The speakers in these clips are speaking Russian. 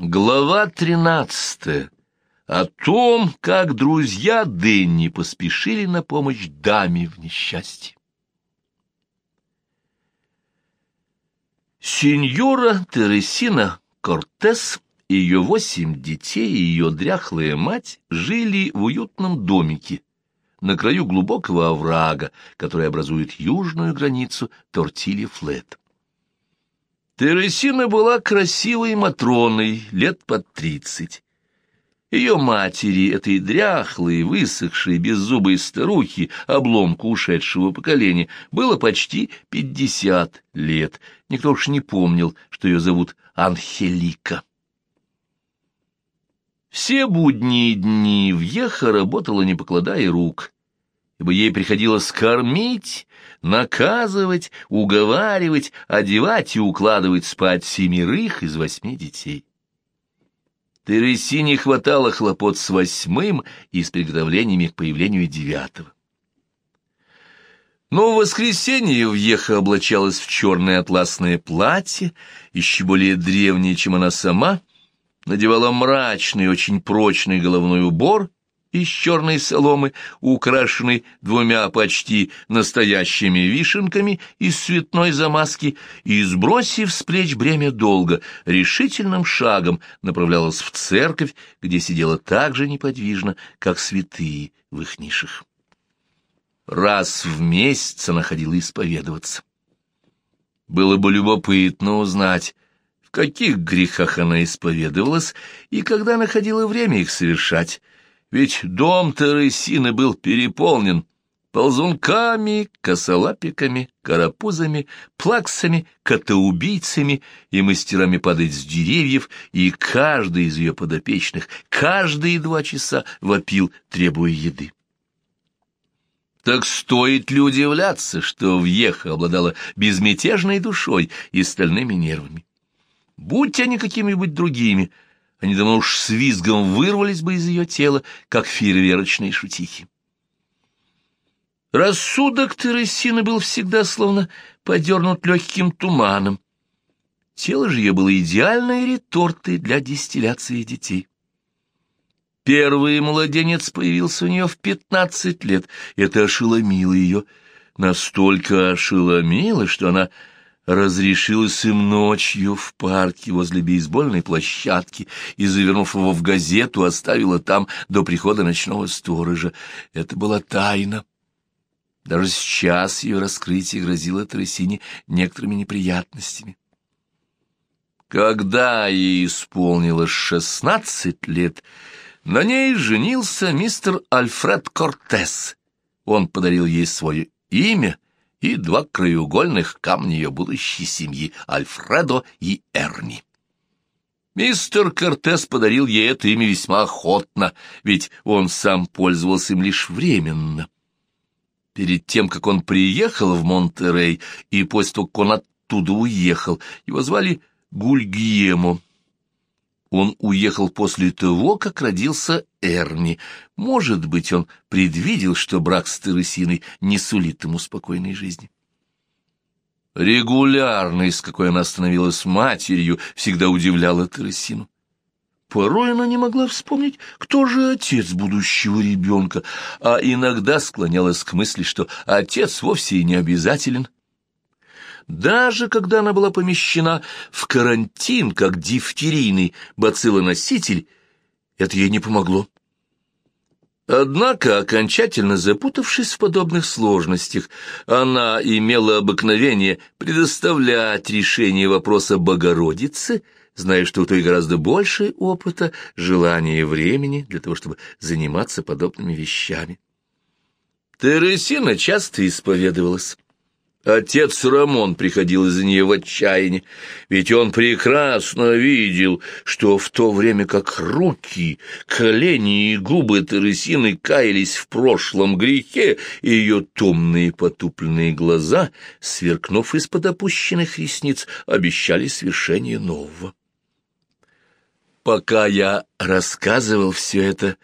Глава тринадцатая. О том, как друзья Дэнни поспешили на помощь даме в несчастье. Сеньора Тересина Кортес, ее восемь детей и ее дряхлая мать жили в уютном домике на краю глубокого оврага, который образует южную границу Тортилья-Флет. Тересина была красивой Матроной, лет под тридцать. Ее матери, этой дряхлой, высохшей, беззубой старухи, обломку ушедшего поколения, было почти пятьдесят лет. Никто уж не помнил, что ее зовут Анхелика. Все будние дни Вьеха работала, не покладая рук ибо ей приходилось кормить, наказывать, уговаривать, одевать и укладывать спать семерых из восьми детей. Тересе не хватало хлопот с восьмым и с приготовлениями к появлению девятого. Но в воскресенье Вьеха облачалась в черное атласное платье, еще более древнее, чем она сама, надевала мрачный, очень прочный головной убор из черной соломы, украшенной двумя почти настоящими вишенками из цветной замазки, и, сбросив с плеч бремя долга, решительным шагом направлялась в церковь, где сидела так же неподвижно, как святые в их нишах. Раз в месяц она ходила исповедоваться. Было бы любопытно узнать, в каких грехах она исповедовалась и когда находила время их совершать, ведь дом Тересины был переполнен ползунками, косолапиками, карапузами, плаксами, котоубийцами и мастерами падать с деревьев, и каждый из ее подопечных каждые два часа вопил, требуя еды. Так стоит ли удивляться, что Вьеха обладала безмятежной душой и стальными нервами? Будь они какими-нибудь другими — они давно уж с визгом вырвались бы из ее тела, как фейерверочные шутихи. Рассудок Тересины был всегда словно подернут легким туманом. Тело же ее было идеальной ретортой для дистилляции детей. Первый младенец появился у нее в пятнадцать лет. Это ошеломило ее. Настолько ошеломило, что она разрешилось им ночью в парке возле бейсбольной площадки и, завернув его в газету, оставила там до прихода ночного сторожа. Это была тайна. Даже сейчас ее раскрытие грозило Тросине некоторыми неприятностями. Когда ей исполнилось шестнадцать лет, на ней женился мистер Альфред Кортес. Он подарил ей свое имя — и два краеугольных камня ее будущей семьи — Альфредо и Эрни. Мистер Кортес подарил ей это имя весьма охотно, ведь он сам пользовался им лишь временно. Перед тем, как он приехал в Монтерей, и после того, как он оттуда уехал, его звали Гульгиемо. Он уехал после того, как родился Эрни. Может быть, он предвидел, что брак с Тересиной не сулит ему спокойной жизни. Регулярность, какой она становилась матерью, всегда удивляла Тересину. Порой она не могла вспомнить, кто же отец будущего ребенка, а иногда склонялась к мысли, что отец вовсе и не обязателен. Даже когда она была помещена в карантин как дифтерийный бациллоноситель, это ей не помогло. Однако, окончательно запутавшись в подобных сложностях, она имела обыкновение предоставлять решение вопроса Богородицы, зная, что у той гораздо больше опыта, желания и времени для того, чтобы заниматься подобными вещами. Тересина часто исповедовалась. Отец Рамон приходил из-за нее в отчаяние, ведь он прекрасно видел, что в то время как руки, колени и губы Тересины каялись в прошлом грехе, ее томные потупленные глаза, сверкнув из-под опущенных ресниц, обещали свершение нового. Пока я рассказывал все это,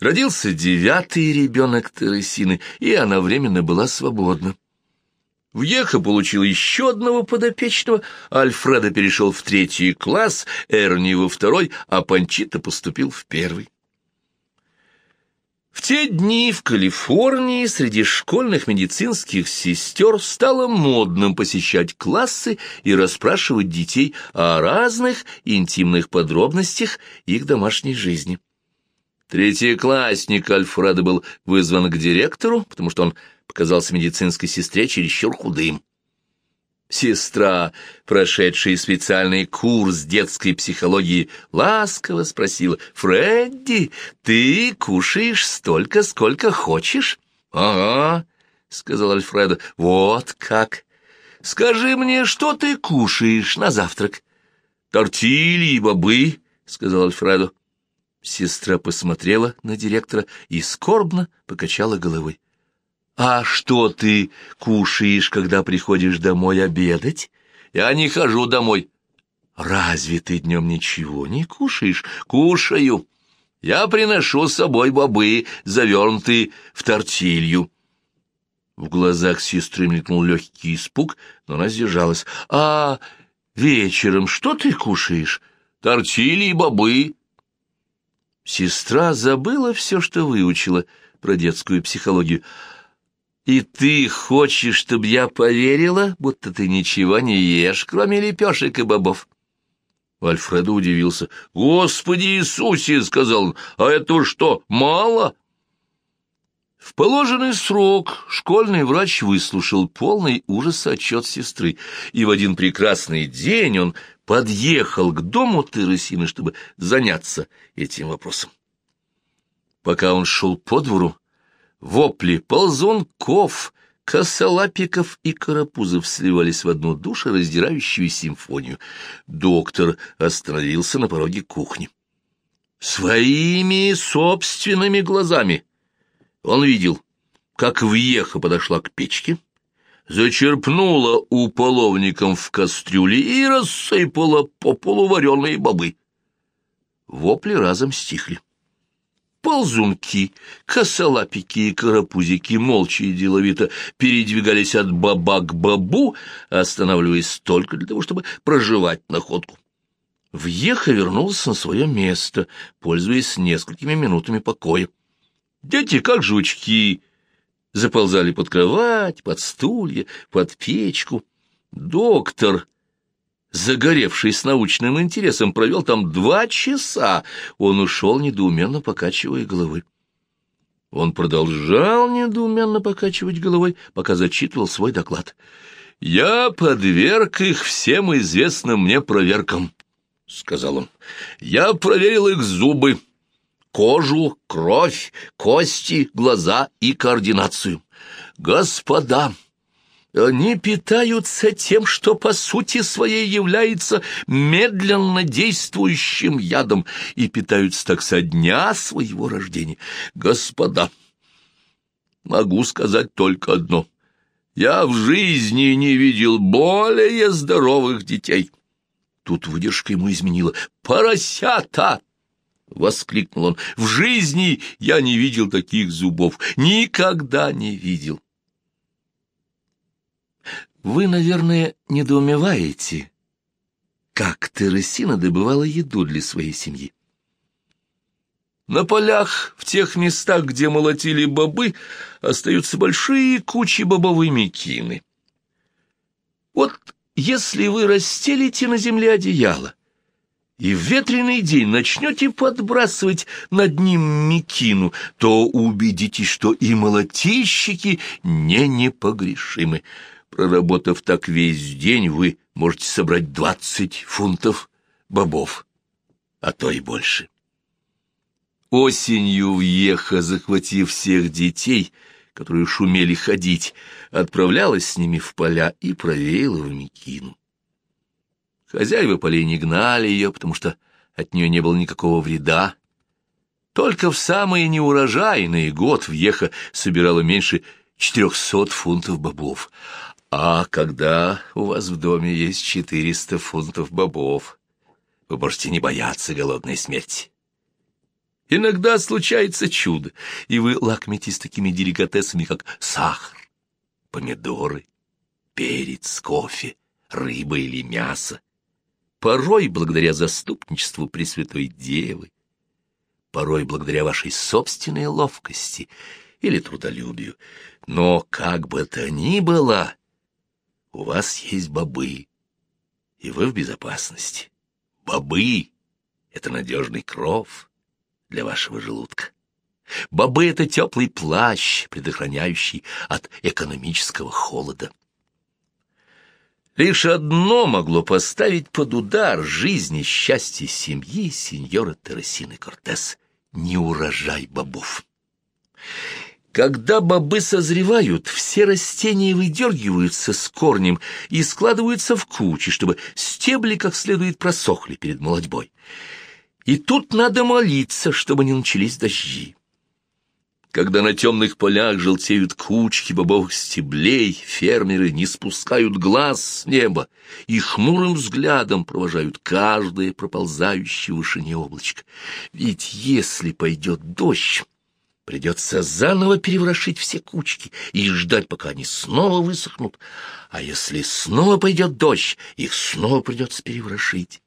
родился девятый ребенок Тересины, и она временно была свободна. Вьеха получил еще одного подопечного, Альфредо перешел в третий класс, Эрни во второй, а Панчита поступил в первый. В те дни в Калифорнии среди школьных медицинских сестер стало модным посещать классы и расспрашивать детей о разных интимных подробностях их домашней жизни. Третьеклассник Альфредо был вызван к директору, потому что он показался медицинской сестре чересчур худым. Сестра, прошедшая специальный курс детской психологии, ласково спросила, «Фредди, ты кушаешь столько, сколько хочешь?» «Ага», — сказал Альфредо, — «вот как. Скажи мне, что ты кушаешь на завтрак?» «Тортильи и бобы», — сказал Альфредо. Сестра посмотрела на директора и скорбно покачала головой. «А что ты кушаешь, когда приходишь домой обедать?» «Я не хожу домой». «Разве ты днем ничего не кушаешь?» «Кушаю. Я приношу с собой бобы, завернутые в тортилью». В глазах сестры мелькнул легкий испуг, но она сдержалась. «А вечером что ты кушаешь?» «Тортильи и бобы». Сестра забыла все, что выучила про детскую психологию. «И ты хочешь, чтобы я поверила, будто ты ничего не ешь, кроме лепешек и бобов?» Альфредо удивился. «Господи Иисусе!» — сказал он. «А это что, мало?» В положенный срок школьный врач выслушал полный ужас отчет сестры, и в один прекрасный день он подъехал к дому Тересины, чтобы заняться этим вопросом. Пока он шел по двору, Вопли ползунков, косолапиков и карапузов сливались в одну душу, раздирающую симфонию. Доктор остановился на пороге кухни. Своими собственными глазами он видел, как Вьеха подошла к печке, зачерпнула у половником в кастрюле и рассыпала по полу вареные бобы. Вопли разом стихли. Ползунки, косолапики и карапузики молча и деловито передвигались от баба к бабу, останавливаясь только для того, чтобы проживать находку. Вьеха вернулся на свое место, пользуясь несколькими минутами покоя. Дети, как жучки, заползали под кровать, под стулья, под печку. Доктор загоревший с научным интересом, провел там два часа. Он ушел, недоуменно покачивая головой. Он продолжал недоуменно покачивать головой, пока зачитывал свой доклад. «Я подверг их всем известным мне проверкам», — сказал он. «Я проверил их зубы, кожу, кровь, кости, глаза и координацию. Господа!» Они питаются тем, что по сути своей является медленно действующим ядом, и питаются так со дня своего рождения. Господа, могу сказать только одно. Я в жизни не видел более здоровых детей. Тут выдержка ему изменила. «Поросята!» — воскликнул он. «В жизни я не видел таких зубов. Никогда не видел». Вы, наверное, недоумеваете, как Тересина добывала еду для своей семьи. На полях, в тех местах, где молотили бобы, остаются большие кучи бобовой мекины. Вот если вы расстелите на земле одеяло и в ветреный день начнете подбрасывать над ним мекину, то убедитесь, что и молотильщики не непогрешимы. Проработав так весь день, вы можете собрать двадцать фунтов бобов, а то и больше. Осенью въеха, захватив всех детей, которые шумели ходить, отправлялась с ними в поля и проверила в Микину. Хозяева полей не гнали ее, потому что от нее не было никакого вреда. Только в самый неурожайный год въеха собирала меньше четырехсот фунтов бобов, а когда у вас в доме есть четыреста фунтов бобов, вы можете не бояться голодной смерти. Иногда случается чудо, и вы лакметесь такими деликатесами, как сахар, помидоры, перец, кофе, рыба или мясо. Порой благодаря заступничеству Пресвятой Девы, порой благодаря вашей собственной ловкости или трудолюбию. Но как бы то ни было, у вас есть бобы, и вы в безопасности. Бобы — это надежный кров для вашего желудка. Бобы — это теплый плащ, предохраняющий от экономического холода. Лишь одно могло поставить под удар жизни счастье семьи сеньора Террасины Кортес — неурожай бобов. Когда бобы созревают, все растения выдергиваются с корнем и складываются в кучи, чтобы стебли как следует просохли перед молодьбой. И тут надо молиться, чтобы не начались дожди. Когда на темных полях желтеют кучки бобовых стеблей, фермеры не спускают глаз с неба и хмурым взглядом провожают каждое проползающее в вышине облачко. Ведь если пойдет дождь, придется заново переворошить все кучки и ждать, пока они снова высохнут. А если снова пойдет дождь, их снова придется переворошить.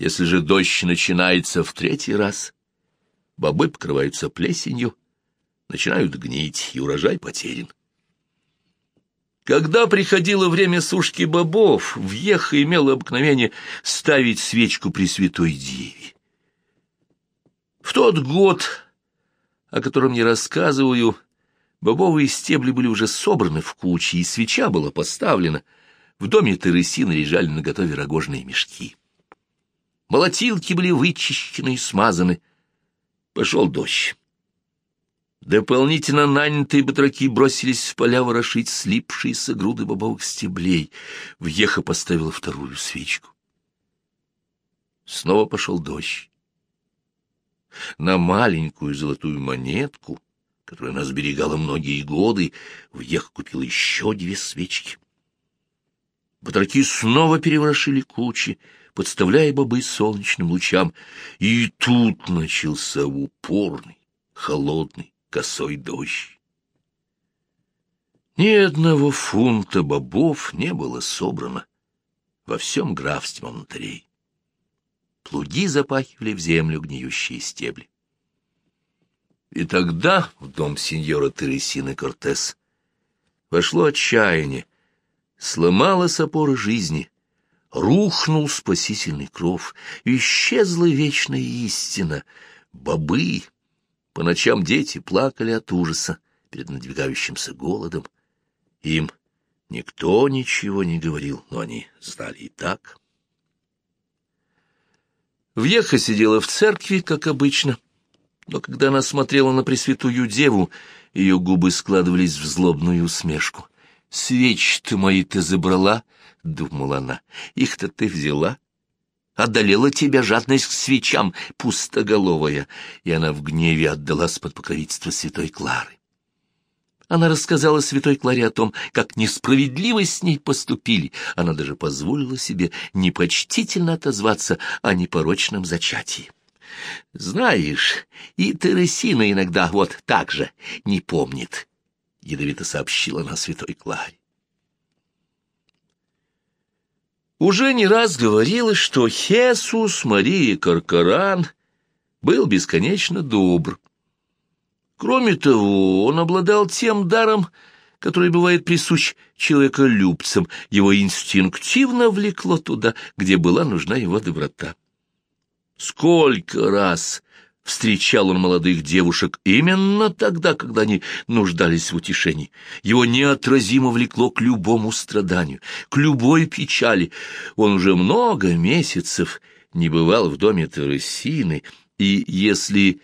Если же дождь начинается в третий раз — бобы покрываются плесенью, начинают гнить, и урожай потерян. Когда приходило время сушки бобов, Вьеха имела обыкновение ставить свечку при святой Деве. В тот год, о котором я рассказываю, бобовые стебли были уже собраны в кучи, и свеча была поставлена. В доме Тересины лежали наготове рогожные мешки. Молотилки были вычищены и смазаны — Пошел дождь. Дополнительно нанятые батраки бросились в поля ворошить слипшиеся груды бобовых стеблей. Въеха поставила вторую свечку. Снова пошел дождь. На маленькую золотую монетку, которую она сберегала многие годы, Въеха купил еще две свечки. Батраки снова переворошили кучи, подставляя бобы солнечным лучам, и тут начался упорный, холодный, косой дождь. Ни одного фунта бобов не было собрано во всем графстве Монтарей. Плуги запахивали в землю гниющие стебли. И тогда в дом сеньора Тересины Кортес вошло отчаяние, сломалась опора жизни, рухнул спасительный кров, исчезла вечная истина. Бобы, по ночам дети плакали от ужаса перед надвигающимся голодом. Им никто ничего не говорил, но они знали и так. Вьеха сидела в церкви, как обычно, но когда она смотрела на Пресвятую Деву, ее губы складывались в злобную усмешку. «Свечи-то мои ты забрала?» — думала она, — их-то ты взяла. Одолела тебя жадность к свечам, пустоголовая, и она в гневе отдалась под покровительство святой Клары. Она рассказала святой Кларе о том, как несправедливо с ней поступили. Она даже позволила себе непочтительно отозваться о непорочном зачатии. «Знаешь, и Тересина иногда вот так же не помнит», — ядовито сообщила она святой Кларе. Уже не раз говорилось, что Хесус Мария Каркаран был бесконечно добр. Кроме того, он обладал тем даром, который бывает присущ человеколюбцам, его инстинктивно влекло туда, где была нужна его доброта. Сколько раз Встречал он молодых девушек именно тогда, когда они нуждались в утешении. Его неотразимо влекло к любому страданию, к любой печали. Он уже много месяцев не бывал в доме Тересины, и если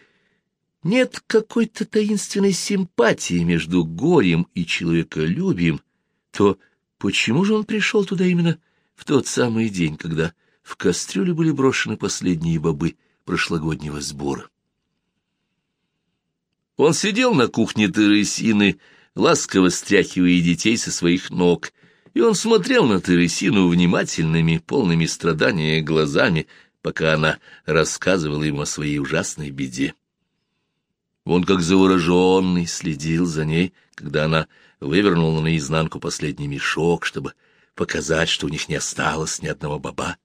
нет какой-то таинственной симпатии между горем и человеколюбием, то почему же он пришел туда именно в тот самый день, когда в кастрюлю были брошены последние бобы прошлогоднего сбора? Он сидел на кухне Тересины, ласково стряхивая детей со своих ног, и он смотрел на Тересину внимательными, полными страдания глазами, пока она рассказывала ему о своей ужасной беде. Он, как завороженный, следил за ней, когда она вывернула наизнанку последний мешок, чтобы показать, что у них не осталось ни одного баба.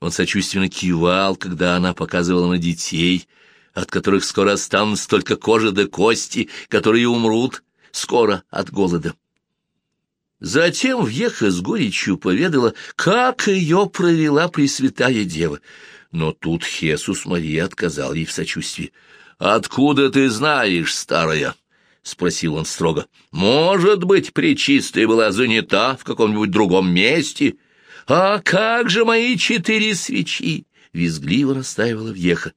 Он сочувственно кивал, когда она показывала на детей, от которых скоро останутся только кожа да кости, которые умрут скоро от голода. Затем Вьеха с горечью поведала, как ее провела Пресвятая Дева. Но тут Хесус Мария отказал ей в сочувствии. «Откуда ты знаешь, старая?» — спросил он строго. «Может быть, Пречистая была занята в каком-нибудь другом месте?» «А как же мои четыре свечи?» — визгливо настаивала Вьеха.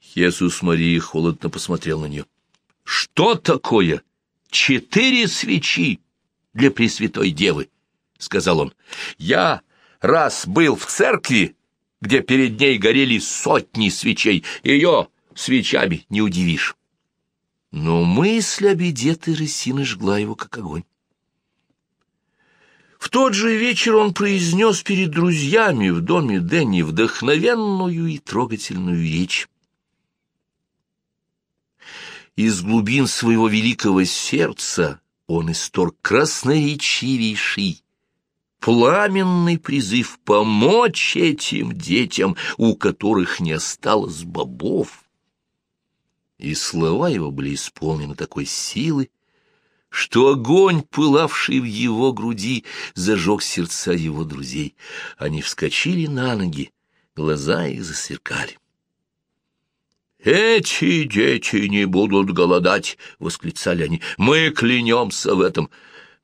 Хесус Мария холодно посмотрел на нее. «Что такое четыре свечи для Пресвятой Девы?» — сказал он. «Я раз был в церкви, где перед ней горели сотни свечей. Ее свечами не удивишь». Но мысль о беде Тересины жгла его, как огонь. В тот же вечер он произнес перед друзьями в доме Дэнни вдохновенную и трогательную речь. Из глубин своего великого сердца он исторг красноречивейший, пламенный призыв помочь этим детям, у которых не осталось бобов и слова его были исполнены такой силы, что огонь, пылавший в его груди, зажег сердца его друзей. Они вскочили на ноги, глаза их засверкали. «Эти дети не будут голодать!» — восклицали они. «Мы клянемся в этом!»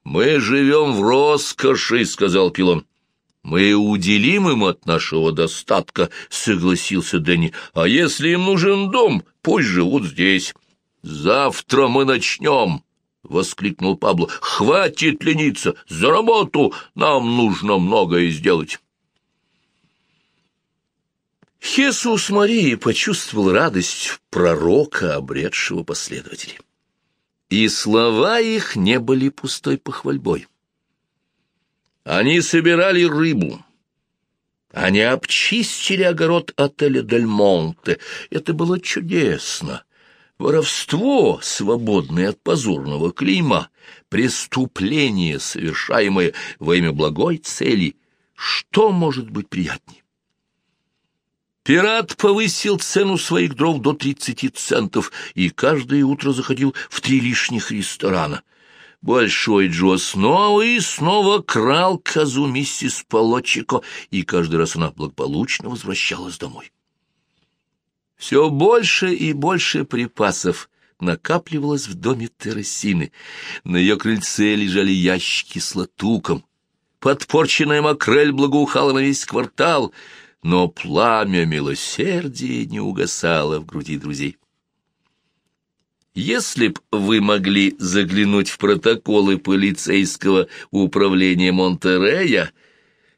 «Мы живем в роскоши!» — сказал Пилон. «Мы уделим им от нашего достатка», — согласился Дэнни. «А если им нужен дом, пусть живут здесь». «Завтра мы начнем», — воскликнул Пабло. «Хватит лениться! За работу! Нам нужно многое сделать». Хесус Марии почувствовал радость пророка, обретшего последователей. И слова их не были пустой похвальбой. Они собирали рыбу. Они обчистили огород отеля «Дель Монте». Это было чудесно. Воровство, свободное от позорного клейма, преступление, совершаемое во имя благой цели, что может быть приятнее? Пират повысил цену своих дров до тридцати центов и каждое утро заходил в три лишних ресторана — Большой Джо снова и снова крал козу миссис Полочико, и каждый раз она благополучно возвращалась домой. Все больше и больше припасов накапливалось в доме Террасины. На ее крыльце лежали ящики с латуком. Подпорченная макрель благоухала на весь квартал, но пламя милосердия не угасало в груди друзей. Если б вы могли заглянуть в протоколы полицейского управления Монтерея,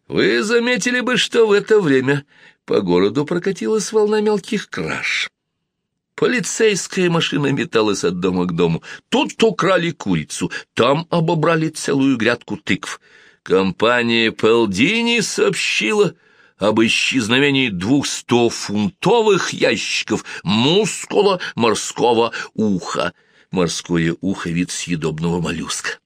вы заметили бы, что в это время по городу прокатилась волна мелких краж. Полицейская машина металась от дома к дому. Тут украли курицу, там обобрали целую грядку тыкв. Компания Пелдини сообщила об исчезновении двухстофунтовых ящиков мускула морского уха. Морское ухо — вид съедобного моллюска.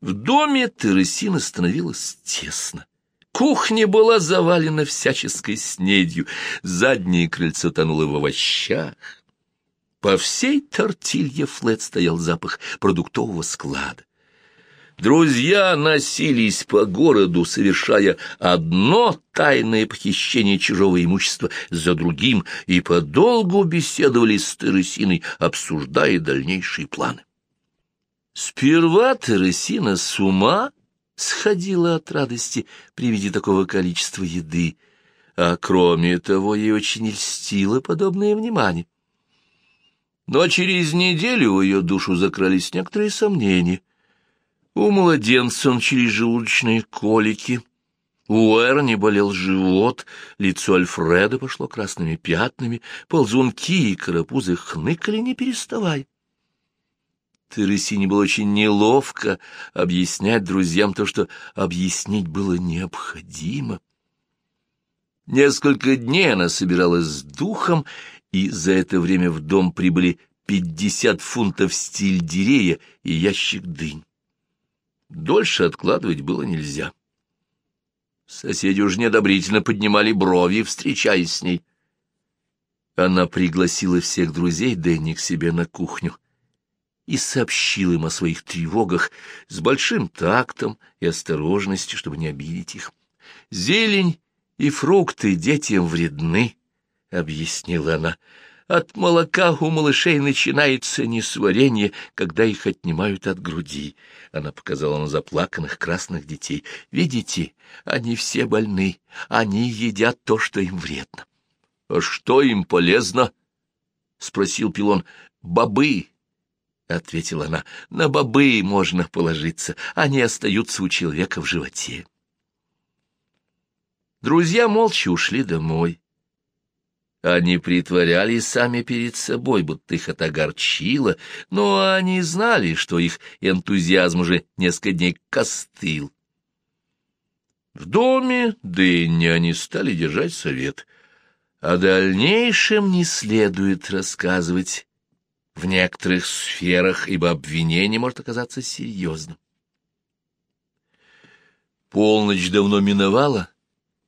В доме Тересина становилось тесно. Кухня была завалена всяческой снедью, заднее крыльцо тонуло в овощах. По всей тортилье Флет стоял запах продуктового склада. Друзья носились по городу, совершая одно тайное похищение чужого имущества за другим, и подолгу беседовали с Тересиной, обсуждая дальнейшие планы. Сперва Тересина с ума сходила от радости при виде такого количества еды, а кроме того ей очень льстило подобное внимание. Но через неделю в ее душу закрались некоторые сомнения — у младенца он через желудочные колики. У Эрни болел живот, лицо Альфреда пошло красными пятнами, ползунки и карапузы хныкали, не переставая. Тересине было очень неловко объяснять друзьям то, что объяснить было необходимо. Несколько дней она собиралась с духом, и за это время в дом прибыли пятьдесят фунтов стильдерея и ящик дынь. Дольше откладывать было нельзя. Соседи уж неодобрительно поднимали брови, встречаясь с ней. Она пригласила всех друзей Дэнни к себе на кухню и сообщила им о своих тревогах с большим тактом и осторожностью, чтобы не обидеть их. «Зелень и фрукты детям вредны», — объяснила она. «От молока у малышей начинается несварение, когда их отнимают от груди». Она показала на заплаканных красных детей. «Видите, они все больны, они едят то, что им вредно». «А что им полезно?» — спросил Пилон. «Бобы», — ответила она. «На бобы можно положиться, они остаются у человека в животе». Друзья молча ушли домой. Они притворялись сами перед собой, будто их это огорчило, но они знали, что их энтузиазм уже несколько дней костыл. В доме Дэнни они стали держать совет. О дальнейшем не следует рассказывать в некоторых сферах, ибо обвинение может оказаться серьезным. Полночь давно миновала,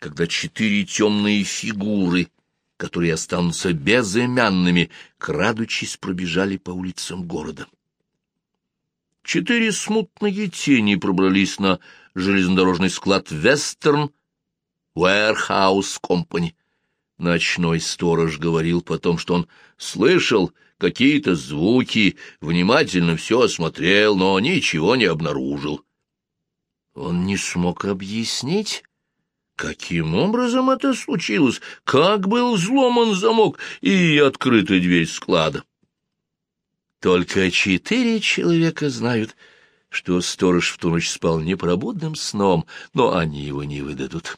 когда четыре темные фигуры, которые останутся безымянными, крадучись, пробежали по улицам города. Четыре смутные тени пробрались на железнодорожный склад «Вестерн Warehouse Company». Ночной сторож говорил потом, что он слышал какие-то звуки, внимательно все осмотрел, но ничего не обнаружил. Он не смог объяснить, Каким образом это случилось? Как был взломан замок и открыта дверь склада? Только четыре человека знают, что сторож в ту ночь спал непробудным сном, но они его не выдадут.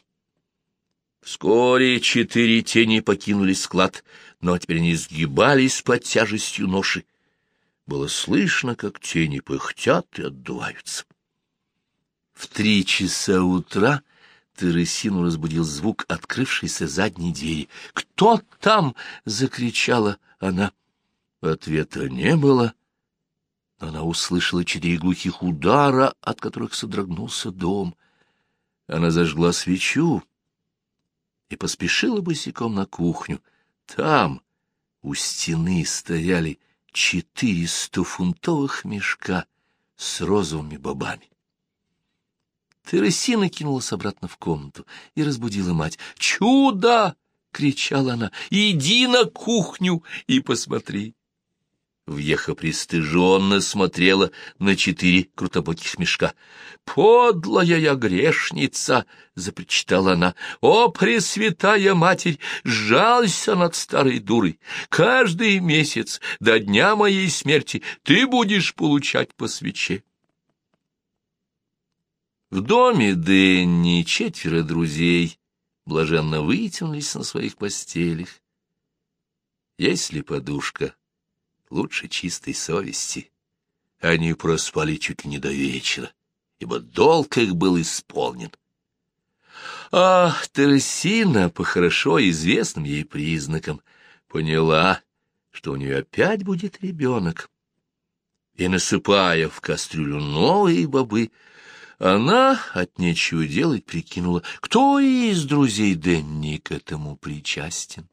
Вскоре четыре тени покинули склад, но теперь они сгибались под тяжестью ноши. Было слышно, как тени пыхтят и отдуваются. В три часа утра Тересину разбудил звук открывшейся задней двери. «Кто там?» — закричала она. Ответа не было, она услышала четыре глухих удара, от которых содрогнулся дом. Она зажгла свечу и поспешила босиком на кухню. Там у стены стояли четыре стофунтовых мешка с розовыми бобами. Тересина кинулась обратно в комнату и разбудила мать. «Чудо!» — кричала она. «Иди на кухню и посмотри!» Вьеха пристыженно смотрела на четыре крутобоких мешка. «Подлая я грешница!» — запричитала она. «О, Пресвятая Матерь, жалься над старой дурой! Каждый месяц до дня моей смерти ты будешь получать по свече!» В доме Дэнни четверо друзей блаженно вытянулись на своих постелях. Если подушка лучше чистой совести, они проспали чуть ли не до вечера, ибо долг их был исполнен. А Тересина, по хорошо известным ей признакам, поняла, что у нее опять будет ребенок. И, насыпая в кастрюлю новые бобы, она от нечего делать прикинула, кто из друзей Денни к этому причастен.